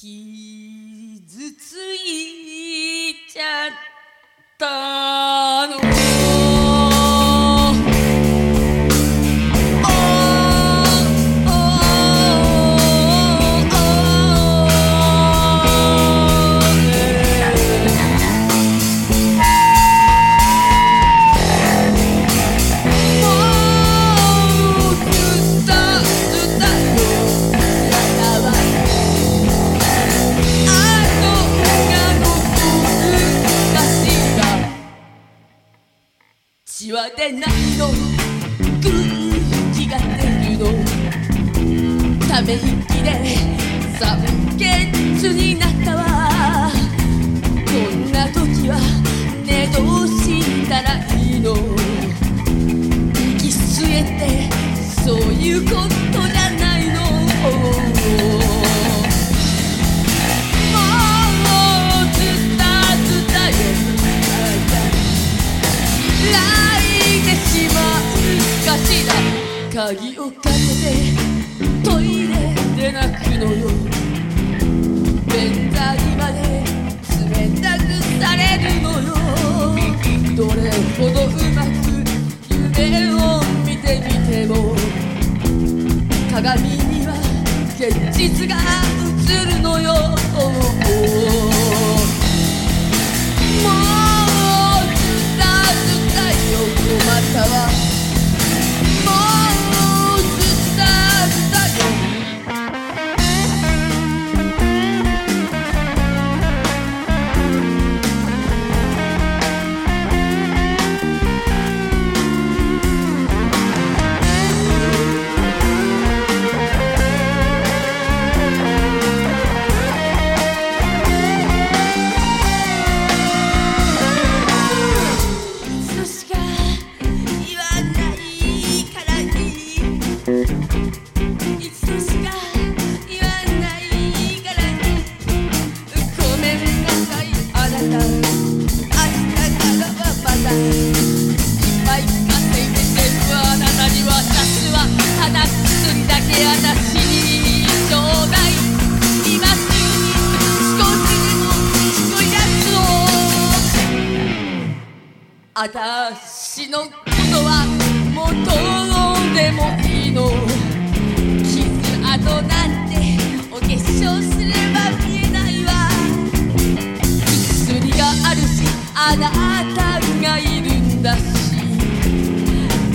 傷ついちゃった。血は出ないの。空気が出るの。ため息で酸欠になったわこんな時は寝どうしたらいいの。息吸えてそういうこと鍵をかけてトイレで泣くのよ。便座にまで冷たくされるのよ。どれほどうまく夢を見てみても鏡には現実が映るのよ。あたしの。ことはもうどうでもいいの。傷跡なんてお化粧すれば見えないわ。薬があるしあなたがいるんだし。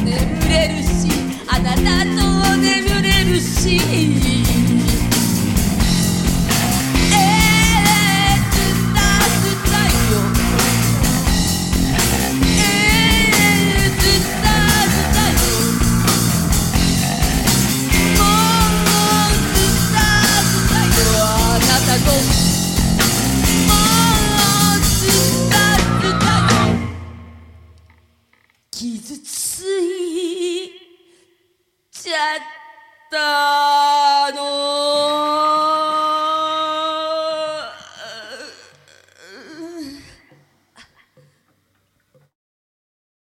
眠れるしあなたと التار